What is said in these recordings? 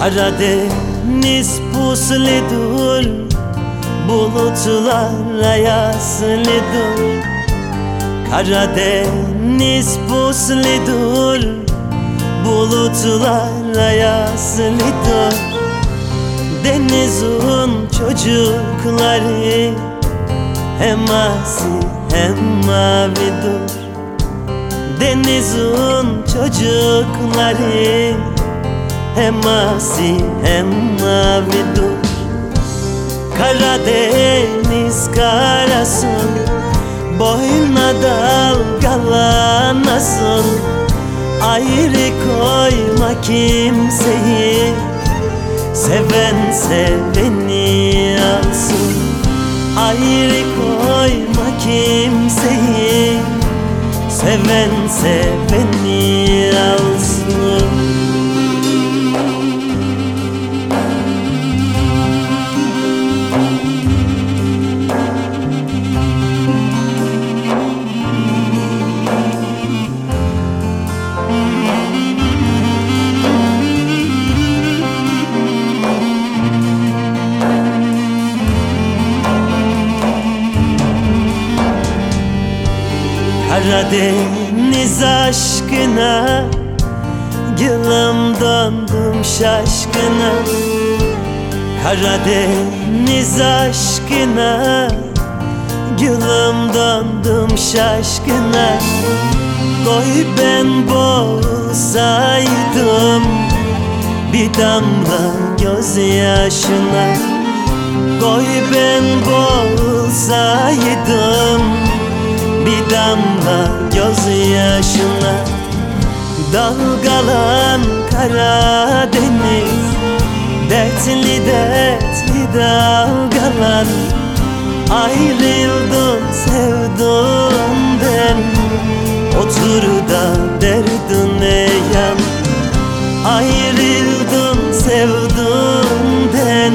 Karadeniz puslidur Bulutlar ayaslidur Karadeniz puslidur Bulutlar ayaslidur Denizin çocukları Hem asi hem mavidur Denizin çocukları Hem asi hem mavidur Karadeniz karasın Boyuna dalgalanasın Ayrı koyma kimseyi Seven seveni alsın Ayrı koyma kimseyi Seven seveni alsın Karadeniz aşkına Gülüm döndüm şaşkına. Karadeniz aşkına Gülüm döndüm şaşkına. Koy ben boğulsaydım Bir damla gözyaşına Koy ben boğulsaydım damla gözyaşına Dalgalan Karadeniz Dertli dertli dalgalan Ayrıldın sevduğumden Otur da derdine yan. Ayrıldın sevduğumden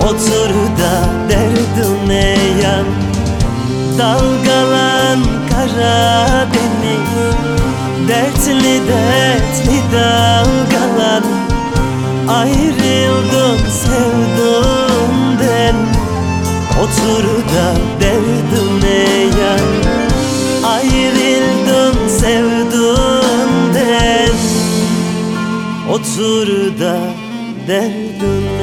Otur da derdine yan. Dalgalan Dertli dertli dalgalan Ayrıldın sevduğumden Otur da derdine yan Ayrıldın sevduğumden Otur da derdine